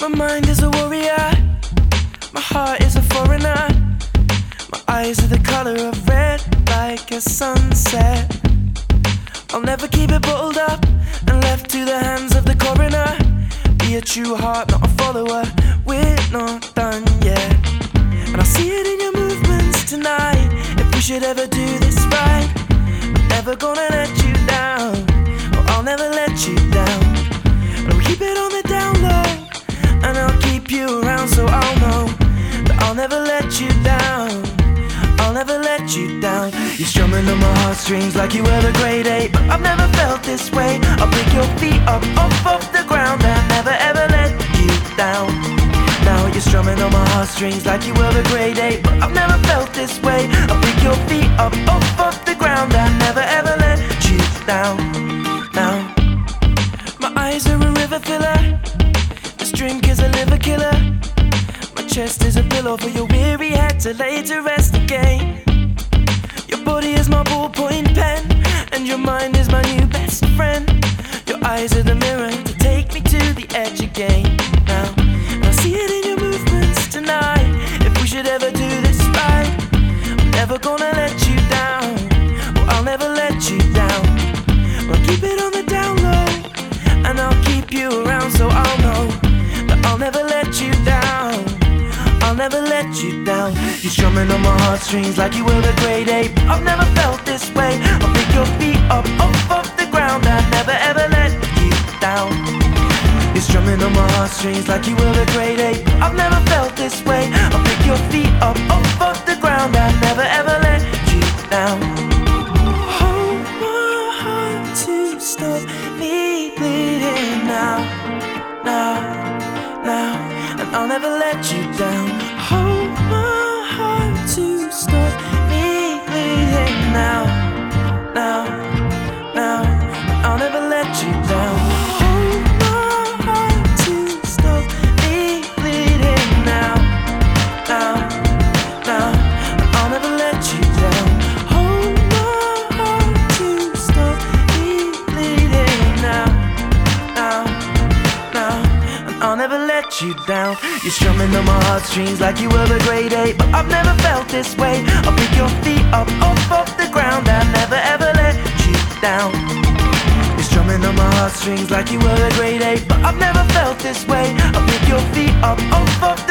My mind is a warrior, my heart is a foreigner. My eyes are the color of red, like a sunset. I'll never keep it bottled up and left to the hands of the coroner. Be a true heart, not a follower. We're not done yet. And I see it in your movements tonight. If we should ever do this right, I'm never gonna let you down. You around so I'll know that I'll never let you down. I'll never let you down. You're strumming on my heartstrings like you were the grade eight, but I've never felt this way. I'll pick your feet up off of the ground and I'll never ever let you down. Now you're strumming on my heartstrings like you were the grade eight, but I've never felt this way. I'll pick your feet up off of the ground and never ever let you down. Chest is a pillow for your weary head to lay to rest again. Your body is my ballpoint pen, and your mind is my new best friend. Your eyes are the mirror to take me to the edge again. Now, I see it in your movements tonight. If we should ever do this right, I'm never gonna let you down. Well, I'll never let you down. I'll keep it on the down low, and I'll keep you around never let you down. You're strumming on my heartstrings like you were the grade eight. I've never felt this way. I'll pick your feet up off of the ground. I never ever let you down. You're strumming on my heartstrings like you were the grade eight. I've never felt this way. I'll pick your feet up off of the ground. I never ever let you down. Hold my heart to stop me bleeding now, now, now, and I'll never let you down. Let you down. You're strumming on my heartstrings like you were the grade eight, but I've never felt this way. I'll pick your feet up off of the ground I'll never ever let you down. You're strumming on my heartstrings like you were a grade eight, but I've never felt this way. I'll pick your feet up off of the